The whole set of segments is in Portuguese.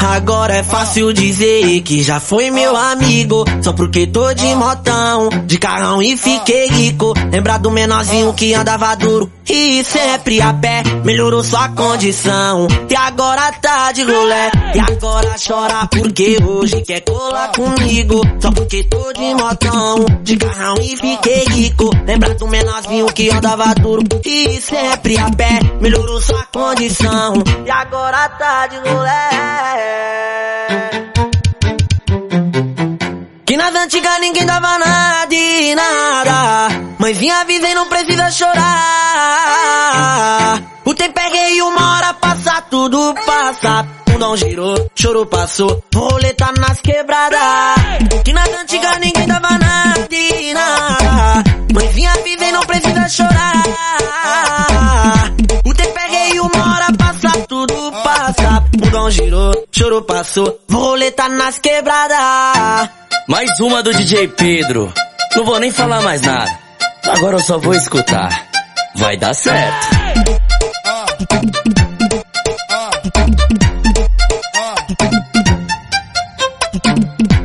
Agora é fácil dizer que já foi meu amigo. Só porque tô de motão, de carrão e fiquei rico. Lembra do menorzinho que andava duro e sempre a pé. Melhorou sua condição. E agora tá de rolé. E agora chora porque hoje quer colar comigo. Só porque tô de motão, de carrão e fiquei rico. Lembra do menorzinho que andava duro e sempre a pé. Melhorou sua condição. E agora tá de rolé. Nas antigas ninguém dava nada de nada. Mãezinha avisa e não precisa chorar. O tempo é rei e uma hora passa, tudo passa. Mundão girou, choro passou, roleta nas quebradas. Que nas antigas ninguém dava nada de nada. Mundão girou, choro passou, roleta nas quebradas. Mais uma do DJ Pedro. Não vou nem falar mais nada. Agora eu só vou escutar. Vai dar certo.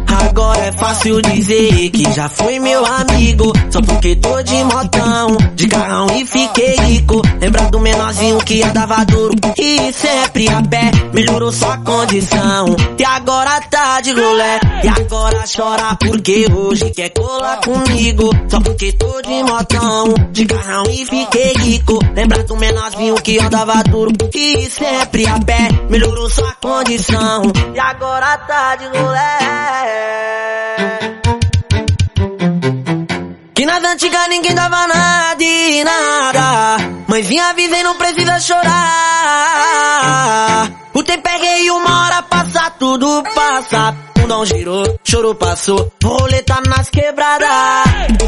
Agora é fácil dizer que já foi meu amigo. Só porque tô de motão, de carrão e fiquei rico. Lembra do menorzinho que andava duro e sempre a pé. Melhorou sua condição. E agora tá de rolé. E agora chora porque hoje quer colar comigo. Só porque tô de motão, de carrão e fiquei rico. Lembra do menorzinho que andava duro e sempre a pé. Melhorou sua condição. E agora tá de rolé. Antigas ninguém dava nada de nada. Mãezinha não precisa chorar. O tempo é rei uma hora passa, tudo passa. Mundão girou, choro passou, roleta nas quebradas.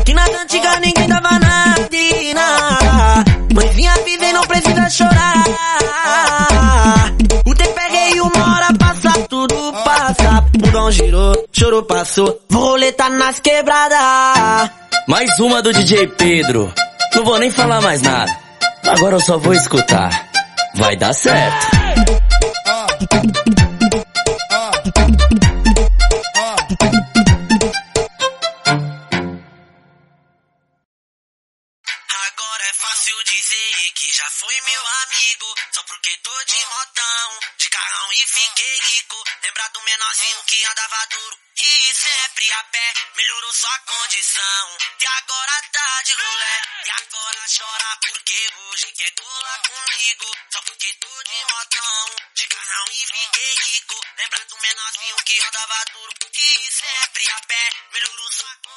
Que nas antigas ninguém dava nada de nada. Mãezinha não precisa chorar. O tempo é e uma hora passa, tudo passa. Mundão girou, choro passou, roleta nas quebradas. Mais uma do DJ Pedro. Não vou nem falar mais nada. Agora eu só vou escutar. Vai dar certo. Agora é fácil dizer que já foi meu amigo. Só porque tô de motão, de carrão e fiquei rico. Lembra do menorzinho que andava duro e sempre a pé. Melhorou sua condição. E agora tá de rolé. E agora chora porque hoje quer colar comigo. Só porque tô de motão, de carrão e fiquei rico. Lembra do menorzinho que andava duro e sempre a pé. Melhorou sua condição.